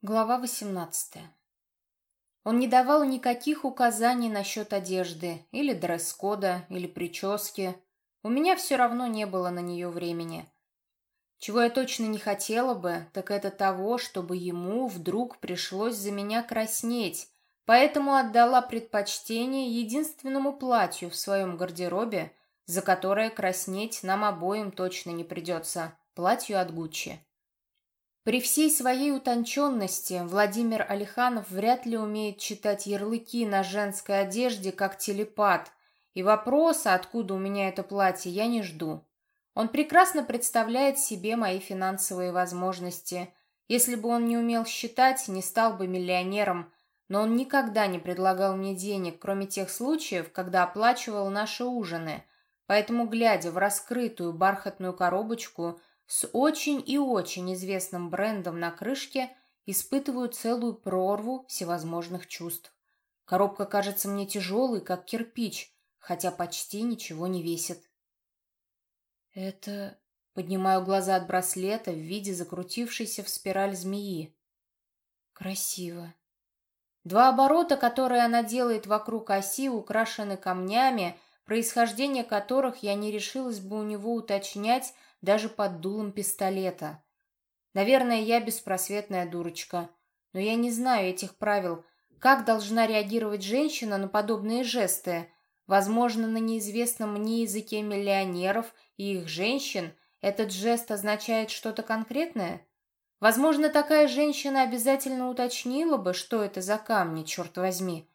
Глава 18. Он не давал никаких указаний насчет одежды, или дресс-кода, или прически. У меня все равно не было на нее времени. Чего я точно не хотела бы, так это того, чтобы ему вдруг пришлось за меня краснеть, поэтому отдала предпочтение единственному платью в своем гардеробе, за которое краснеть нам обоим точно не придется, платью от Гуччи. При всей своей утонченности Владимир Алиханов вряд ли умеет читать ярлыки на женской одежде как телепат, и вопроса, откуда у меня это платье, я не жду. Он прекрасно представляет себе мои финансовые возможности. Если бы он не умел считать, не стал бы миллионером, но он никогда не предлагал мне денег, кроме тех случаев, когда оплачивал наши ужины. Поэтому, глядя в раскрытую бархатную коробочку, с очень и очень известным брендом на крышке испытываю целую прорву всевозможных чувств. Коробка кажется мне тяжелой, как кирпич, хотя почти ничего не весит. Это... Поднимаю глаза от браслета в виде закрутившейся в спираль змеи. Красиво. Два оборота, которые она делает вокруг оси, украшены камнями, происхождение которых я не решилась бы у него уточнять, даже под дулом пистолета. Наверное, я беспросветная дурочка, но я не знаю этих правил. Как должна реагировать женщина на подобные жесты? Возможно, на неизвестном мне языке миллионеров и их женщин этот жест означает что-то конкретное? Возможно, такая женщина обязательно уточнила бы, что это за камни, черт возьми.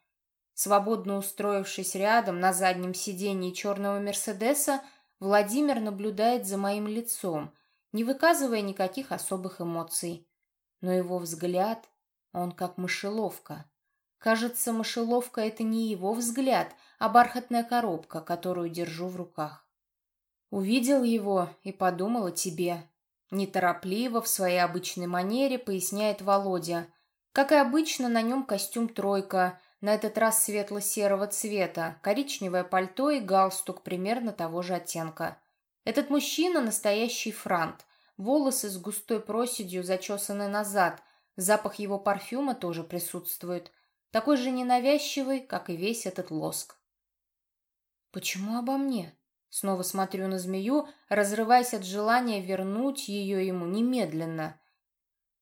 Свободно устроившись рядом на заднем сиденье черного Мерседеса, Владимир наблюдает за моим лицом, не выказывая никаких особых эмоций. Но его взгляд, он как мышеловка. Кажется, мышеловка — это не его взгляд, а бархатная коробка, которую держу в руках. Увидел его и подумал о тебе. Неторопливо, в своей обычной манере, поясняет Володя. Как и обычно, на нем костюм «тройка», на этот раз светло-серого цвета, коричневое пальто и галстук примерно того же оттенка. Этот мужчина – настоящий франт. Волосы с густой проседью зачесаны назад, запах его парфюма тоже присутствует. Такой же ненавязчивый, как и весь этот лоск. «Почему обо мне?» Снова смотрю на змею, разрываясь от желания вернуть ее ему немедленно.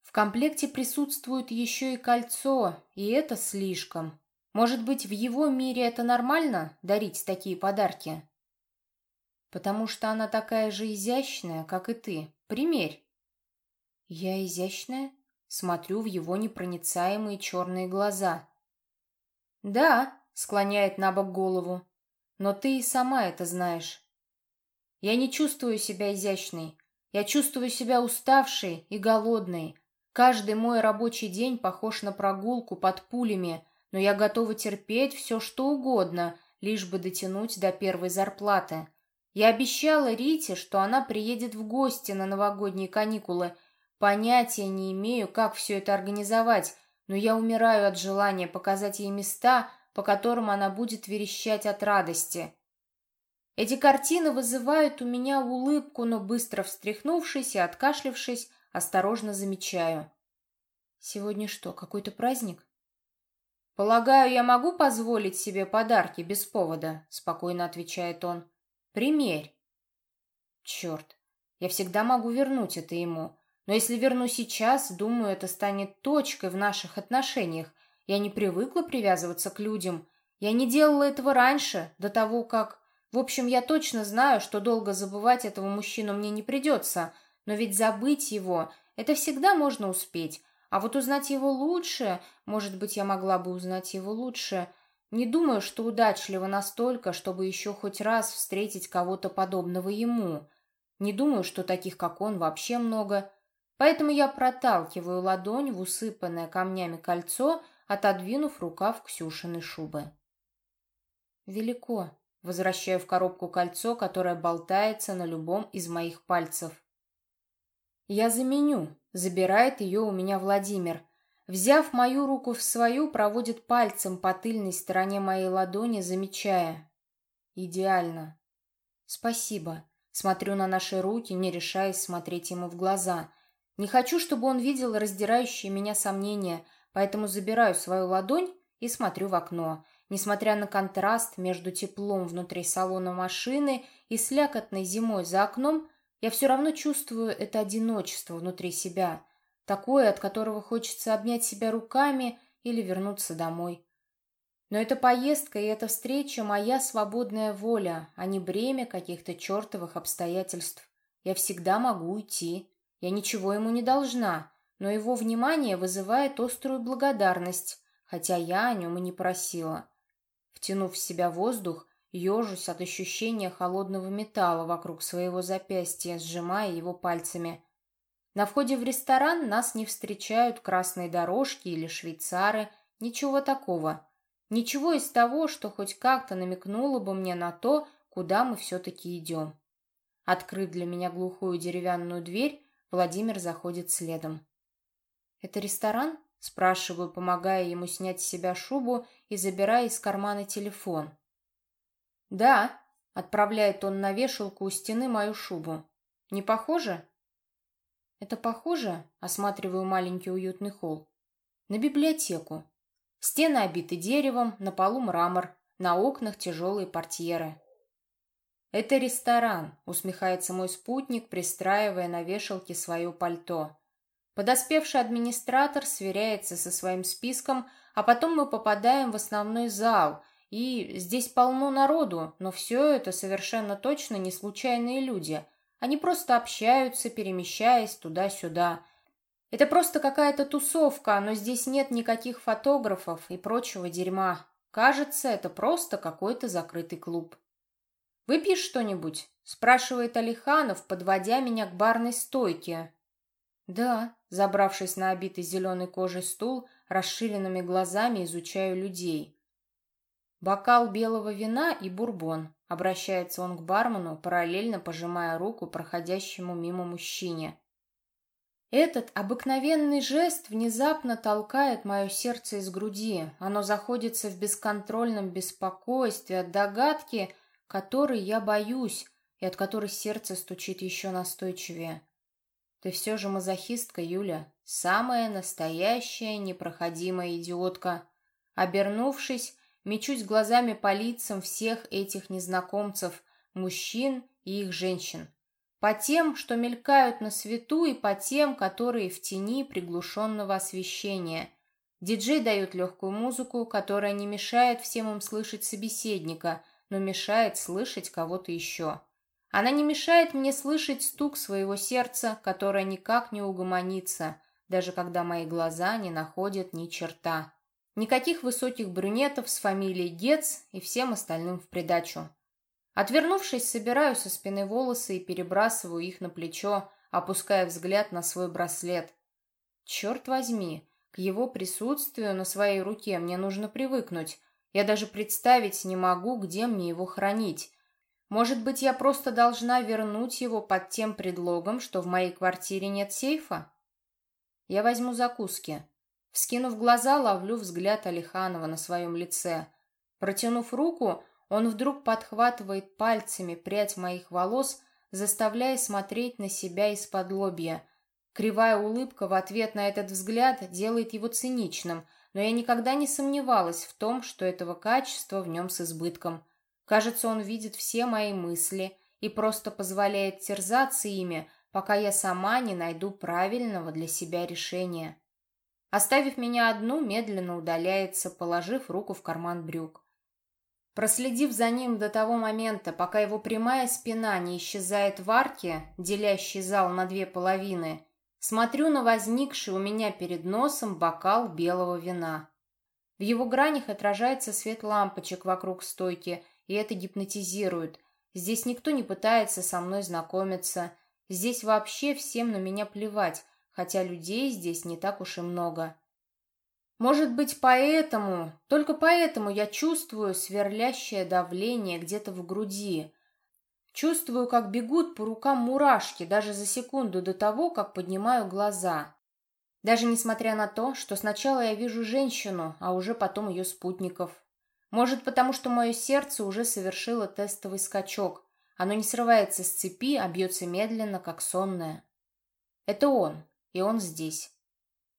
В комплекте присутствует еще и кольцо, и это слишком. Может быть, в его мире это нормально — дарить такие подарки? Потому что она такая же изящная, как и ты. Примерь. Я изящная? Смотрю в его непроницаемые черные глаза. Да, склоняет на бок голову. Но ты и сама это знаешь. Я не чувствую себя изящной. Я чувствую себя уставшей и голодной. Каждый мой рабочий день похож на прогулку под пулями — но я готова терпеть все, что угодно, лишь бы дотянуть до первой зарплаты. Я обещала Рите, что она приедет в гости на новогодние каникулы. Понятия не имею, как все это организовать, но я умираю от желания показать ей места, по которым она будет верещать от радости. Эти картины вызывают у меня улыбку, но быстро встряхнувшись и откашлившись, осторожно замечаю. Сегодня что, какой-то праздник? «Полагаю, я могу позволить себе подарки без повода», — спокойно отвечает он. «Примерь». «Черт, я всегда могу вернуть это ему. Но если верну сейчас, думаю, это станет точкой в наших отношениях. Я не привыкла привязываться к людям. Я не делала этого раньше, до того как... В общем, я точно знаю, что долго забывать этого мужчину мне не придется, но ведь забыть его — это всегда можно успеть, а вот узнать его лучше, может быть, я могла бы узнать его лучше. Не думаю, что удачливо настолько, чтобы еще хоть раз встретить кого-то подобного ему. Не думаю, что таких, как он, вообще много. Поэтому я проталкиваю ладонь в усыпанное камнями кольцо, отодвинув рукав Ксюшиной шубы. Велико. Возвращаю в коробку кольцо, которое болтается на любом из моих пальцев. Я заменю, Забирает ее у меня Владимир. Взяв мою руку в свою, проводит пальцем по тыльной стороне моей ладони, замечая. Идеально. Спасибо. Смотрю на наши руки, не решаясь смотреть ему в глаза. Не хочу, чтобы он видел раздирающие меня сомнения, поэтому забираю свою ладонь и смотрю в окно. Несмотря на контраст между теплом внутри салона машины и слякотной зимой за окном, я все равно чувствую это одиночество внутри себя, такое, от которого хочется обнять себя руками или вернуться домой. Но эта поездка и эта встреча — моя свободная воля, а не бремя каких-то чертовых обстоятельств. Я всегда могу уйти. Я ничего ему не должна, но его внимание вызывает острую благодарность, хотя я о нем и не просила. Втянув в себя воздух, ежусь от ощущения холодного металла вокруг своего запястья, сжимая его пальцами. На входе в ресторан нас не встречают красные дорожки или швейцары, ничего такого. Ничего из того, что хоть как-то намекнуло бы мне на то, куда мы все-таки идем. Открыв для меня глухую деревянную дверь, Владимир заходит следом. «Это ресторан?» – спрашиваю, помогая ему снять с себя шубу и забирая из кармана телефон. «Да», — отправляет он на вешалку у стены мою шубу. «Не похоже?» «Это похоже?» — осматриваю маленький уютный холл. «На библиотеку. Стены обиты деревом, на полу мрамор, на окнах тяжелые портьеры». «Это ресторан», — усмехается мой спутник, пристраивая на вешалке свое пальто. Подоспевший администратор сверяется со своим списком, а потом мы попадаем в основной зал, и здесь полно народу, но все это совершенно точно не случайные люди. Они просто общаются, перемещаясь туда-сюда. Это просто какая-то тусовка, но здесь нет никаких фотографов и прочего дерьма. Кажется, это просто какой-то закрытый клуб. «Выпьешь что-нибудь?» – спрашивает Алиханов, подводя меня к барной стойке. «Да», – забравшись на обитый зеленой кожей стул, расширенными глазами изучаю людей – «Бокал белого вина и бурбон», — обращается он к бармену, параллельно пожимая руку проходящему мимо мужчине. Этот обыкновенный жест внезапно толкает мое сердце из груди. Оно заходится в бесконтрольном беспокойстве от догадки, которой я боюсь и от которой сердце стучит еще настойчивее. Ты все же мазохистка, Юля, самая настоящая непроходимая идиотка. Обернувшись, Мечусь глазами по лицам всех этих незнакомцев, мужчин и их женщин. По тем, что мелькают на свету, и по тем, которые в тени приглушенного освещения. Диджей дает легкую музыку, которая не мешает всем им слышать собеседника, но мешает слышать кого-то еще. Она не мешает мне слышать стук своего сердца, которое никак не угомонится, даже когда мои глаза не находят ни черта. Никаких высоких брюнетов с фамилией Гец и всем остальным в придачу. Отвернувшись, собираю со спины волосы и перебрасываю их на плечо, опуская взгляд на свой браслет. Черт возьми, к его присутствию на своей руке мне нужно привыкнуть. Я даже представить не могу, где мне его хранить. Может быть, я просто должна вернуть его под тем предлогом, что в моей квартире нет сейфа? Я возьму закуски. Вскинув глаза, ловлю взгляд Алиханова на своем лице. Протянув руку, он вдруг подхватывает пальцами прядь моих волос, заставляя смотреть на себя из-под лобья. Кривая улыбка в ответ на этот взгляд делает его циничным, но я никогда не сомневалась в том, что этого качества в нем с избытком. Кажется, он видит все мои мысли и просто позволяет терзаться ими, пока я сама не найду правильного для себя решения. Оставив меня одну, медленно удаляется, положив руку в карман брюк. Проследив за ним до того момента, пока его прямая спина не исчезает в арке, делящей зал на две половины, смотрю на возникший у меня перед носом бокал белого вина. В его гранях отражается свет лампочек вокруг стойки, и это гипнотизирует. Здесь никто не пытается со мной знакомиться. Здесь вообще всем на меня плевать, хотя людей здесь не так уж и много. Может быть, поэтому, только поэтому я чувствую сверлящее давление где-то в груди. Чувствую, как бегут по рукам мурашки даже за секунду до того, как поднимаю глаза. Даже несмотря на то, что сначала я вижу женщину, а уже потом ее спутников. Может, потому что мое сердце уже совершило тестовый скачок. Оно не срывается с цепи, а бьется медленно, как сонное. Это он, и он здесь.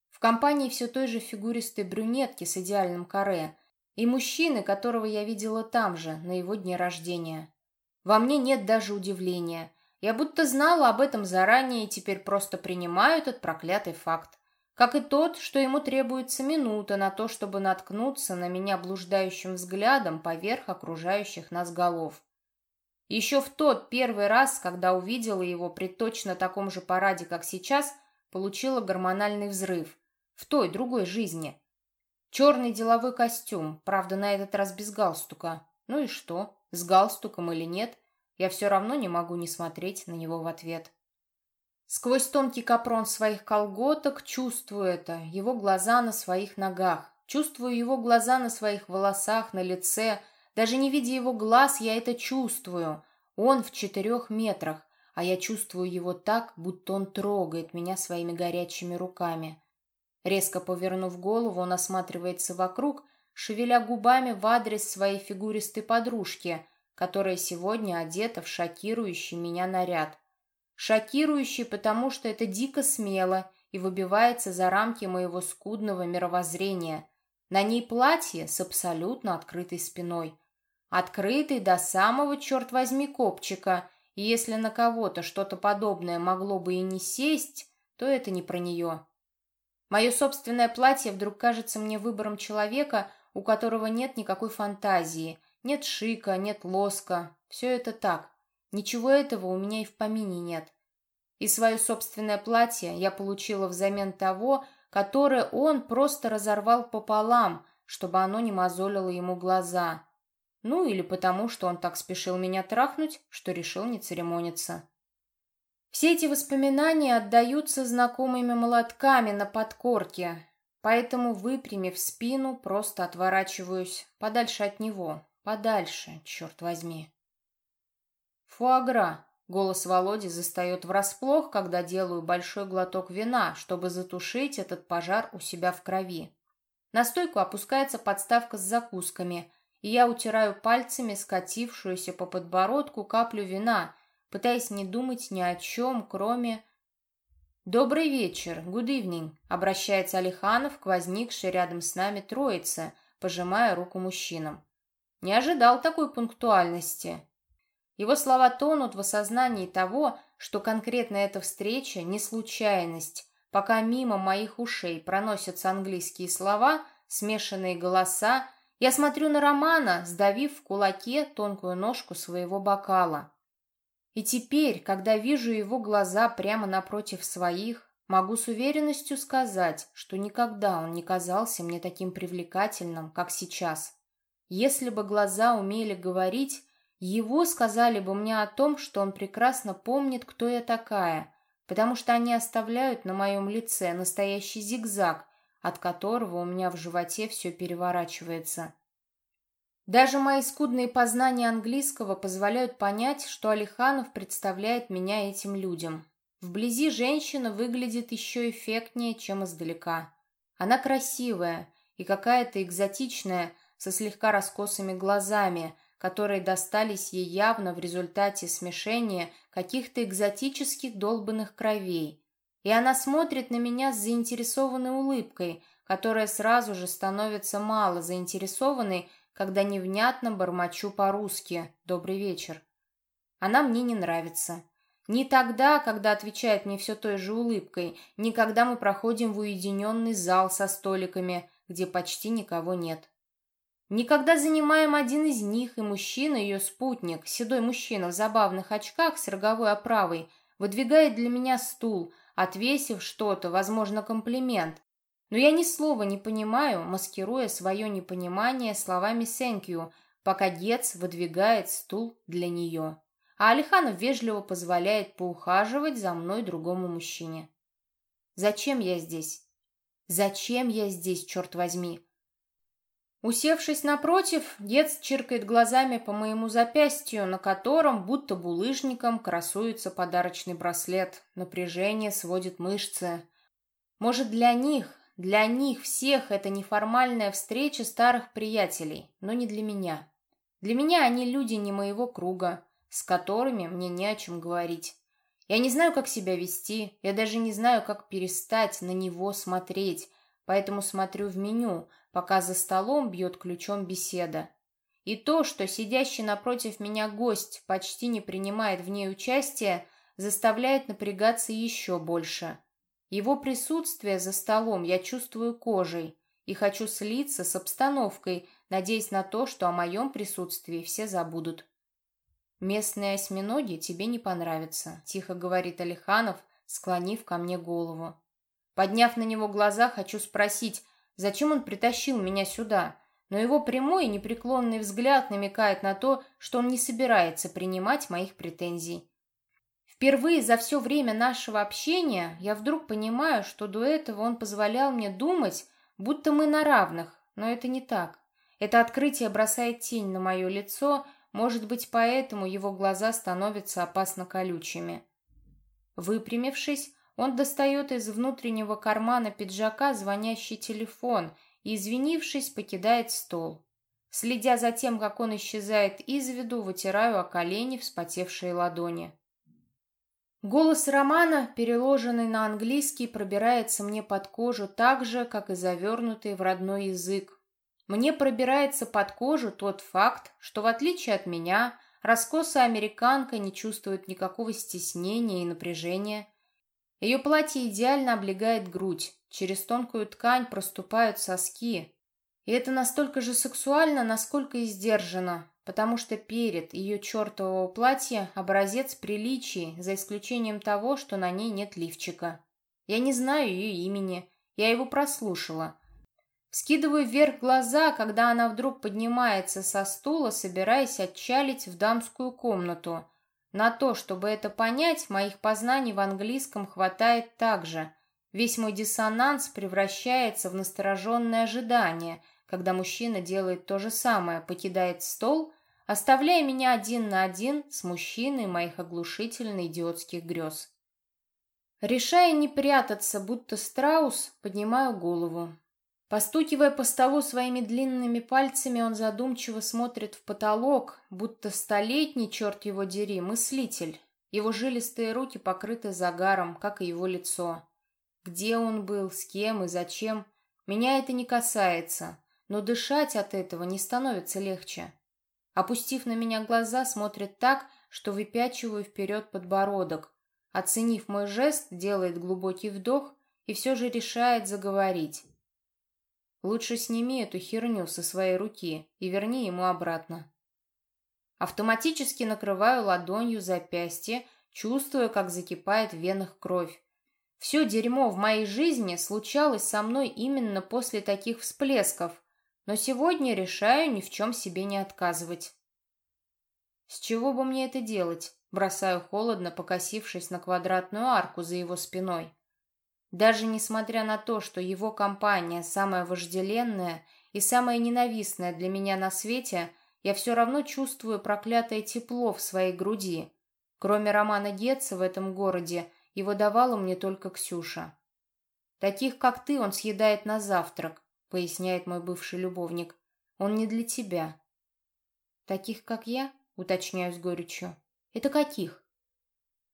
В компании все той же фигуристой брюнетки с идеальным каре и мужчины, которого я видела там же, на его дне рождения. Во мне нет даже удивления. Я будто знала об этом заранее и теперь просто принимаю этот проклятый факт. Как и тот, что ему требуется минута на то, чтобы наткнуться на меня блуждающим взглядом поверх окружающих нас голов. Еще в тот первый раз, когда увидела его при точно таком же параде, как сейчас, получила гормональный взрыв. В той, другой жизни. Черный деловой костюм, правда, на этот раз без галстука. Ну и что, с галстуком или нет, я все равно не могу не смотреть на него в ответ. Сквозь тонкий капрон своих колготок чувствую это, его глаза на своих ногах, чувствую его глаза на своих волосах, на лице. Даже не видя его глаз, я это чувствую. Он в четырех метрах, а я чувствую его так, будто он трогает меня своими горячими руками. Резко повернув голову, он осматривается вокруг, шевеля губами в адрес своей фигуристой подружки, которая сегодня одета в шокирующий меня наряд. Шокирующий, потому что это дико смело и выбивается за рамки моего скудного мировоззрения. На ней платье с абсолютно открытой спиной. Открытый до самого, черт возьми, копчика, если на кого-то что-то подобное могло бы и не сесть, то это не про нее. Мое собственное платье вдруг кажется мне выбором человека, у которого нет никакой фантазии, нет шика, нет лоска. Все это так. Ничего этого у меня и в помине нет. И свое собственное платье я получила взамен того, которое он просто разорвал пополам, чтобы оно не мозолило ему глаза. Ну или потому, что он так спешил меня трахнуть, что решил не церемониться. Все эти воспоминания отдаются знакомыми молотками на подкорке, поэтому, выпрямив спину, просто отворачиваюсь подальше от него, подальше, черт возьми. Фуагра. Голос Володи застает врасплох, когда делаю большой глоток вина, чтобы затушить этот пожар у себя в крови. На стойку опускается подставка с закусками, и я утираю пальцами скатившуюся по подбородку каплю вина – пытаясь не думать ни о чем, кроме... «Добрый вечер, good evening», — обращается Алиханов к возникшей рядом с нами троице, пожимая руку мужчинам. Не ожидал такой пунктуальности. Его слова тонут в осознании того, что конкретно эта встреча не случайность, пока мимо моих ушей проносятся английские слова, смешанные голоса, я смотрю на Романа, сдавив в кулаке тонкую ножку своего бокала. И теперь, когда вижу его глаза прямо напротив своих, могу с уверенностью сказать, что никогда он не казался мне таким привлекательным, как сейчас. Если бы глаза умели говорить, его сказали бы мне о том, что он прекрасно помнит, кто я такая, потому что они оставляют на моем лице настоящий зигзаг, от которого у меня в животе все переворачивается. Даже мои скудные познания английского позволяют понять, что Алиханов представляет меня этим людям. Вблизи женщина выглядит еще эффектнее, чем издалека. Она красивая и какая-то экзотичная, со слегка раскосыми глазами, которые достались ей явно в результате смешения каких-то экзотических долбанных кровей. И она смотрит на меня с заинтересованной улыбкой, которая сразу же становится мало заинтересованной, когда невнятно бормочу по-русски «добрый вечер». Она мне не нравится. Не тогда, когда отвечает мне все той же улыбкой, не когда мы проходим в уединенный зал со столиками, где почти никого нет. Никогда занимаем один из них, и мужчина, ее спутник, седой мужчина в забавных очках с роговой оправой, выдвигает для меня стул, отвесив что-то, возможно, комплимент, но я ни слова не понимаю, маскируя свое непонимание словами «thank you», пока Гец выдвигает стул для нее. А Алиханов вежливо позволяет поухаживать за мной другому мужчине. Зачем я здесь? Зачем я здесь, черт возьми? Усевшись напротив, Гец чиркает глазами по моему запястью, на котором, будто булыжником, красуется подарочный браслет. Напряжение сводит мышцы. Может, для них, для них всех это неформальная встреча старых приятелей, но не для меня. Для меня они люди не моего круга, с которыми мне не о чем говорить. Я не знаю, как себя вести, я даже не знаю, как перестать на него смотреть, поэтому смотрю в меню, пока за столом бьет ключом беседа. И то, что сидящий напротив меня гость почти не принимает в ней участия, заставляет напрягаться еще больше. Его присутствие за столом я чувствую кожей и хочу слиться с обстановкой, надеясь на то, что о моем присутствии все забудут. «Местные осьминоги тебе не понравятся», — тихо говорит Алиханов, склонив ко мне голову. Подняв на него глаза, хочу спросить, зачем он притащил меня сюда, но его прямой и непреклонный взгляд намекает на то, что он не собирается принимать моих претензий. Впервые за все время нашего общения я вдруг понимаю, что до этого он позволял мне думать, будто мы на равных, но это не так. Это открытие бросает тень на мое лицо, может быть, поэтому его глаза становятся опасно колючими. Выпрямившись, он достает из внутреннего кармана пиджака звонящий телефон и, извинившись, покидает стол. Следя за тем, как он исчезает из виду, вытираю о колени вспотевшие ладони. Голос Романа, переложенный на английский, пробирается мне под кожу так же, как и завернутый в родной язык, мне пробирается под кожу тот факт, что в отличие от меня, раскосая американка не чувствует никакого стеснения и напряжения. Ее платье идеально облегает грудь, через тонкую ткань проступают соски. И это настолько же сексуально, насколько и сдержанно, потому что перед ее чертового платья образец приличий, за исключением того, что на ней нет лифчика. Я не знаю ее имени, я его прослушала — Скидываю вверх глаза, когда она вдруг поднимается со стула, собираясь отчалить в дамскую комнату. На то, чтобы это понять, моих познаний в английском хватает также. Весь мой диссонанс превращается в настороженное ожидание, когда мужчина делает то же самое, покидает стол, оставляя меня один на один с мужчиной моих оглушительно идиотских грез. Решая не прятаться, будто страус, поднимаю голову. Постукивая по столу своими длинными пальцами, он задумчиво смотрит в потолок, будто столетний, черт его дери, мыслитель. Его жилистые руки покрыты загаром, как и его лицо. Где он был, с кем и зачем, меня это не касается, но дышать от этого не становится легче. Опустив на меня глаза, смотрит так, что выпячиваю вперед подбородок. Оценив мой жест, делает глубокий вдох и все же решает заговорить. Лучше сними эту херню со своей руки и верни ему обратно. Автоматически накрываю ладонью запястье, чувствуя, как закипает в венах кровь. Все дерьмо в моей жизни случалось со мной именно после таких всплесков, но сегодня решаю ни в чем себе не отказывать. С чего бы мне это делать? Бросаю холодно, покосившись на квадратную арку за его спиной. Даже несмотря на то, что его компания самая вожделенная и самая ненавистная для меня на свете, я все равно чувствую проклятое тепло в своей груди. Кроме Романа Гетца в этом городе, его давала мне только Ксюша. «Таких, как ты, он съедает на завтрак», — поясняет мой бывший любовник. «Он не для тебя». «Таких, как я?» — уточняю с горечью. «Это каких?»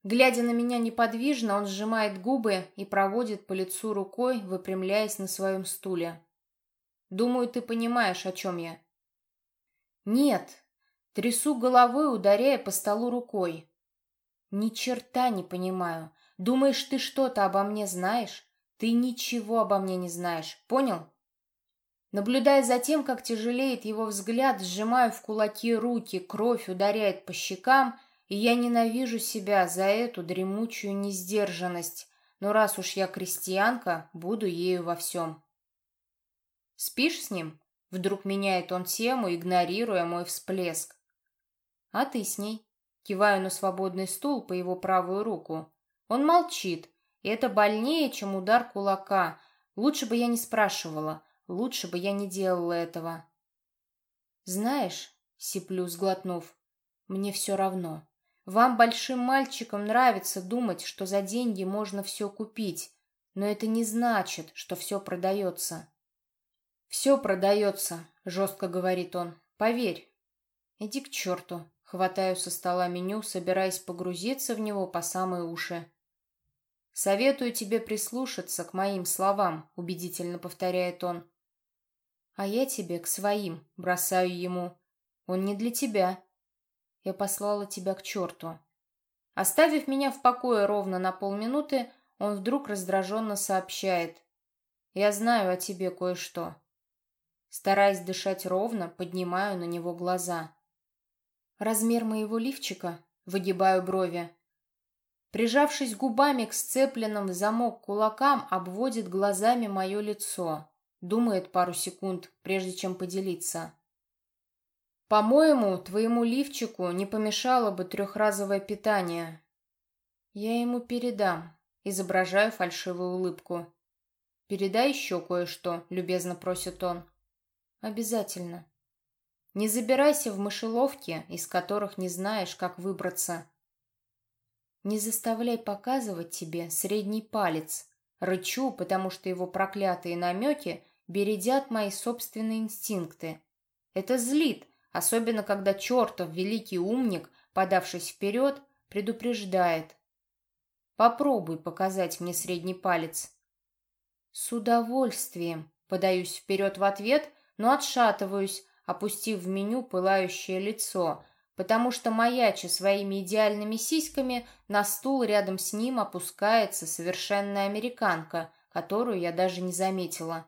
Глядя на меня неподвижно, он сжимает губы и проводит по лицу рукой, выпрямляясь на своем стуле. «Думаю, ты понимаешь, о чем я». «Нет». Трясу головой, ударяя по столу рукой. «Ни черта не понимаю. Думаешь, ты что-то обо мне знаешь? Ты ничего обо мне не знаешь. Понял?» Наблюдая за тем, как тяжелеет его взгляд, сжимаю в кулаки руки, кровь ударяет по щекам — и я ненавижу себя за эту дремучую несдержанность, но раз уж я крестьянка, буду ею во всем. «Спишь с ним?» — вдруг меняет он тему, игнорируя мой всплеск. «А ты с ней?» — киваю на свободный стул по его правую руку. Он молчит, и это больнее, чем удар кулака. Лучше бы я не спрашивала, лучше бы я не делала этого. «Знаешь», — сиплю, сглотнув, — «мне все равно». Вам, большим мальчикам, нравится думать, что за деньги можно все купить, но это не значит, что все продается. «Все продается», — жестко говорит он. «Поверь». «Иди к черту», — Хватаю со стола меню, собираясь погрузиться в него по самые уши. «Советую тебе прислушаться к моим словам», — убедительно повторяет он. «А я тебе к своим», — бросаю ему. «Он не для тебя. Я послала тебя к черту». Оставив меня в покое ровно на полминуты, он вдруг раздраженно сообщает. «Я знаю о тебе кое-что». Стараясь дышать ровно, поднимаю на него глаза. Размер моего лифчика? Выгибаю брови. Прижавшись губами к сцепленным в замок кулакам, обводит глазами мое лицо. Думает пару секунд, прежде чем поделиться. «По-моему, твоему лифчику не помешало бы трехразовое питание». «Я ему передам», — изображаю фальшивую улыбку. «Передай еще кое-что», — любезно просит он. «Обязательно». Не забирайся в мышеловки, из которых не знаешь, как выбраться. Не заставляй показывать тебе средний палец. Рычу, потому что его проклятые намеки бередят мои собственные инстинкты. Это злит, особенно когда чертов великий умник, подавшись вперед, предупреждает. Попробуй показать мне средний палец. С удовольствием подаюсь вперед в ответ, но отшатываюсь, опустив в меню пылающее лицо, потому что, маяча своими идеальными сиськами, на стул рядом с ним опускается совершенная американка, которую я даже не заметила.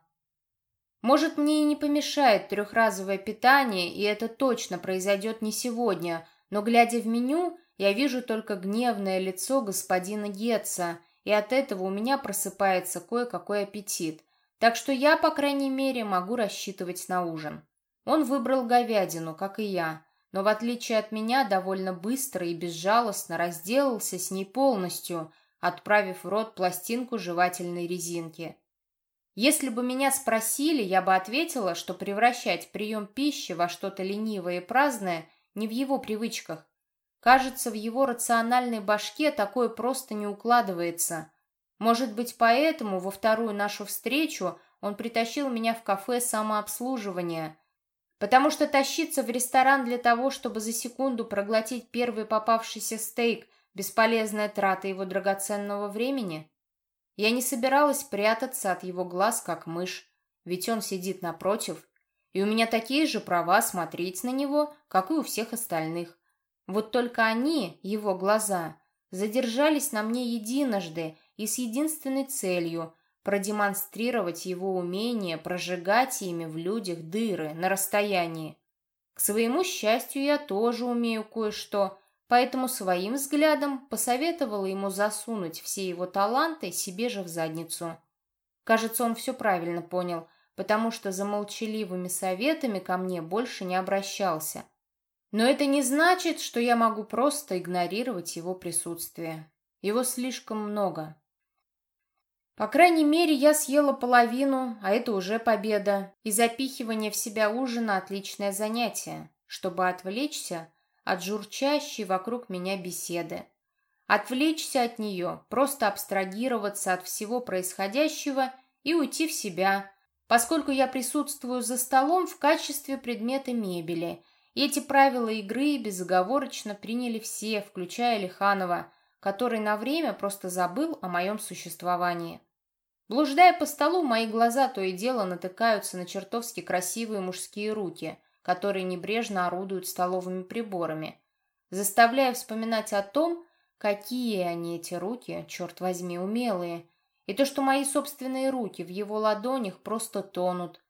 Может, мне и не помешает трехразовое питание, и это точно произойдет не сегодня, но, глядя в меню, я вижу только гневное лицо господина Гетца, и от этого у меня просыпается кое-какой аппетит, так что я, по крайней мере, могу рассчитывать на ужин. Он выбрал говядину, как и я, но в отличие от меня довольно быстро и безжалостно разделался с ней полностью, отправив в рот пластинку жевательной резинки. Если бы меня спросили, я бы ответила, что превращать прием пищи во что-то ленивое и праздное не в его привычках. Кажется, в его рациональной башке такое просто не укладывается. Может быть, поэтому во вторую нашу встречу он притащил меня в кафе самообслуживания, Потому что тащиться в ресторан для того, чтобы за секунду проглотить первый попавшийся стейк – бесполезная трата его драгоценного времени? Я не собиралась прятаться от его глаз, как мышь, ведь он сидит напротив, и у меня такие же права смотреть на него, как и у всех остальных. Вот только они, его глаза, задержались на мне единожды и с единственной целью – продемонстрировать его умение прожигать ими в людях дыры на расстоянии. К своему счастью, я тоже умею кое-что, поэтому своим взглядом посоветовала ему засунуть все его таланты себе же в задницу. Кажется, он все правильно понял, потому что за молчаливыми советами ко мне больше не обращался. Но это не значит, что я могу просто игнорировать его присутствие. Его слишком много. По крайней мере, я съела половину, а это уже победа. И запихивание в себя ужина – отличное занятие, чтобы отвлечься от журчащей вокруг меня беседы. Отвлечься от нее, просто абстрагироваться от всего происходящего и уйти в себя, поскольку я присутствую за столом в качестве предмета мебели. Эти правила игры безоговорочно приняли все, включая Лиханова, который на время просто забыл о моем существовании. Блуждая по столу, мои глаза то и дело натыкаются на чертовски красивые мужские руки, которые небрежно орудуют столовыми приборами, заставляя вспоминать о том, какие они, эти руки, черт возьми, умелые, и то, что мои собственные руки в его ладонях просто тонут.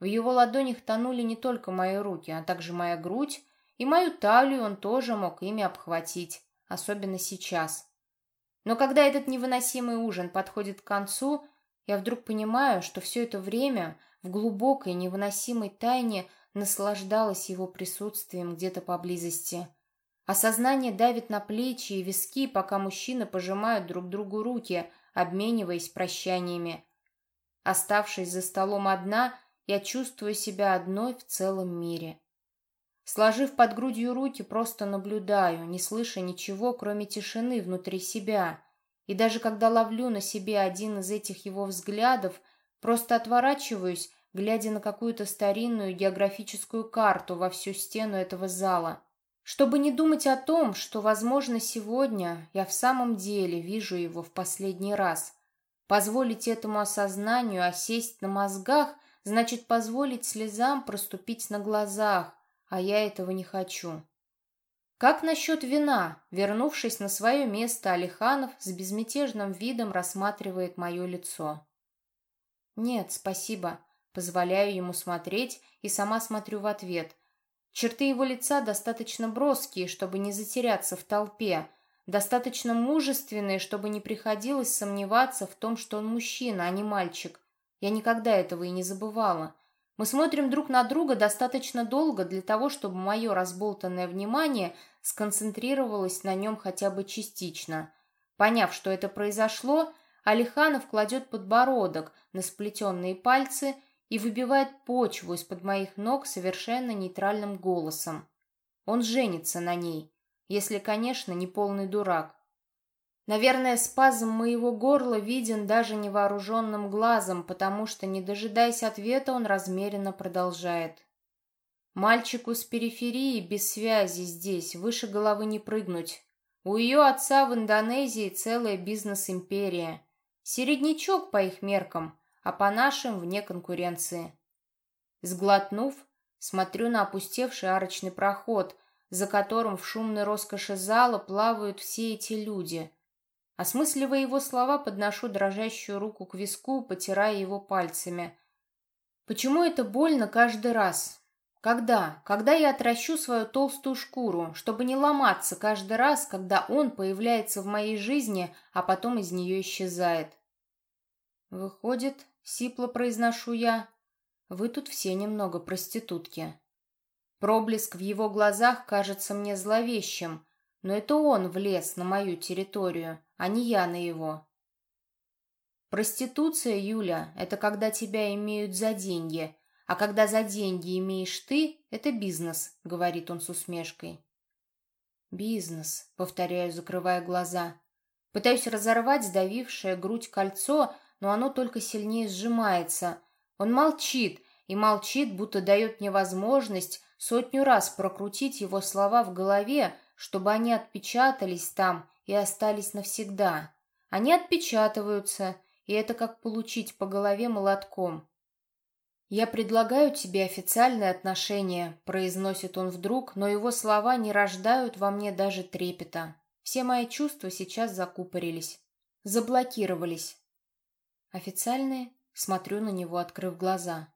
В его ладонях тонули не только мои руки, а также моя грудь, и мою талию он тоже мог ими обхватить, особенно сейчас. Но когда этот невыносимый ужин подходит к концу, я вдруг понимаю, что все это время в глубокой невыносимой тайне наслаждалась его присутствием где-то поблизости. Осознание давит на плечи и виски, пока мужчины пожимают друг другу руки, обмениваясь прощаниями. Оставшись за столом одна, я чувствую себя одной в целом мире. Сложив под грудью руки, просто наблюдаю, не слыша ничего, кроме тишины внутри себя. И даже когда ловлю на себе один из этих его взглядов, просто отворачиваюсь, глядя на какую-то старинную географическую карту во всю стену этого зала. чтобы не думать о том, что, возможно, сегодня я в самом деле вижу его в последний раз. Позволить этому осознанию осесть на мозгах значит позволить слезам проступить на глазах, а я этого не хочу. Как насчет вина? Вернувшись на свое место, Алиханов с безмятежным видом рассматривает мое лицо. Нет, спасибо. Позволяю ему смотреть и сама смотрю в ответ. Черты его лица достаточно броские, чтобы не затеряться в толпе, достаточно мужественные, чтобы не приходилось сомневаться в том, что он мужчина, а не мальчик. Я никогда этого и не забывала. Мы смотрим друг на друга достаточно долго для того, чтобы мое разболтанное внимание сконцентрировалось на нем хотя бы частично. Поняв, что это произошло, Алиханов кладет подбородок на сплетенные пальцы и выбивает почву из-под моих ног совершенно нейтральным голосом. Он женится на ней, если, конечно, не полный дурак. Наверное, спазм моего горла виден даже невооруженным глазом, потому что, не дожидаясь ответа, он размеренно продолжает. Мальчику с периферии без связи здесь, выше головы не прыгнуть. У ее отца в Индонезии целая бизнес-империя. Середнячок по их меркам, а по нашим вне конкуренции. Сглотнув, смотрю на опустевший арочный проход, за которым в шумной роскоши зала плавают все эти люди — Осмысливая его слова, подношу дрожащую руку к виску, потирая его пальцами. Почему это больно каждый раз? Когда? Когда я отращу свою толстую шкуру, чтобы не ломаться каждый раз, когда он появляется в моей жизни, а потом из нее исчезает? Выходит, сипло произношу я, вы тут все немного проститутки. Проблеск в его глазах кажется мне зловещим, но это он влез на мою территорию, а не я на его. Проституция, Юля, это когда тебя имеют за деньги, а когда за деньги имеешь ты, это бизнес, говорит он с усмешкой. Бизнес, повторяю, закрывая глаза. Пытаюсь разорвать сдавившее грудь кольцо, но оно только сильнее сжимается. Он молчит, и молчит, будто дает мне возможность сотню раз прокрутить его слова в голове, чтобы они отпечатались там и остались навсегда. Они отпечатываются, и это как получить по голове молотком. «Я предлагаю тебе официальные отношения», — произносит он вдруг, но его слова не рождают во мне даже трепета. Все мои чувства сейчас закупорились, заблокировались. «Официальные?» — смотрю на него, открыв глаза.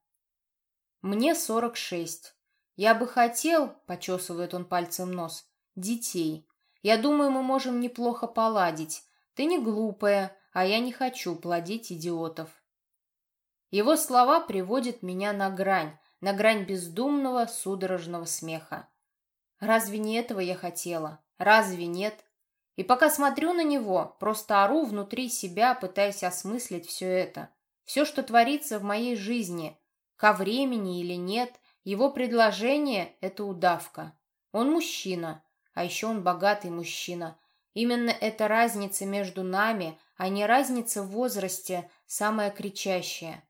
«Мне сорок шесть. Я бы хотел», — почесывает он пальцем нос, детей. Я думаю, мы можем неплохо поладить. Ты не глупая, а я не хочу плодить идиотов. Его слова приводят меня на грань, на грань бездумного, судорожного смеха. Разве не этого я хотела? Разве нет? И пока смотрю на него, просто ору внутри себя, пытаясь осмыслить все это. Все, что творится в моей жизни, ко времени или нет, его предложение — это удавка. Он мужчина, а еще он богатый мужчина. Именно эта разница между нами, а не разница в возрасте, самая кричащая.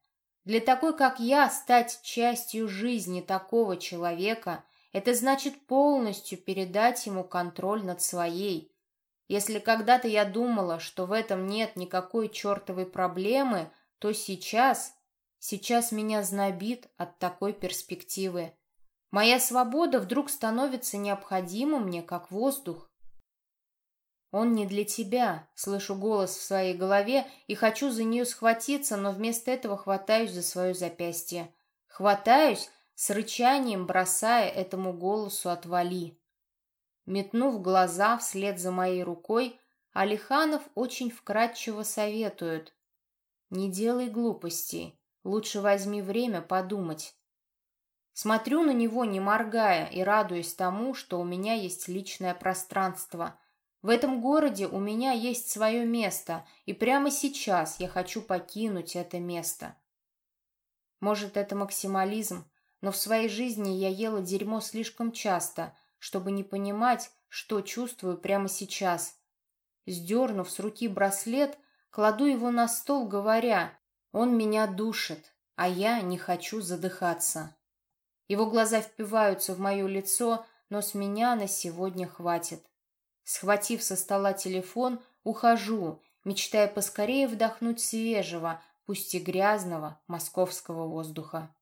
Для такой, как я, стать частью жизни такого человека – это значит полностью передать ему контроль над своей. Если когда-то я думала, что в этом нет никакой чертовой проблемы, то сейчас, сейчас меня знобит от такой перспективы. Моя свобода вдруг становится необходима мне, как воздух. «Он не для тебя», — слышу голос в своей голове и хочу за нее схватиться, но вместо этого хватаюсь за свое запястье. Хватаюсь, с рычанием бросая этому голосу «отвали». Метнув глаза вслед за моей рукой, Алиханов очень вкратчиво советует. «Не делай глупостей, лучше возьми время подумать». Смотрю на него, не моргая, и радуюсь тому, что у меня есть личное пространство. В этом городе у меня есть свое место, и прямо сейчас я хочу покинуть это место. Может, это максимализм, но в своей жизни я ела дерьмо слишком часто, чтобы не понимать, что чувствую прямо сейчас. Сдернув с руки браслет, кладу его на стол, говоря, «Он меня душит, а я не хочу задыхаться». Его глаза впиваются в мое лицо, но с меня на сегодня хватит. Схватив со стола телефон, ухожу, мечтая поскорее вдохнуть свежего, пусть и грязного, московского воздуха.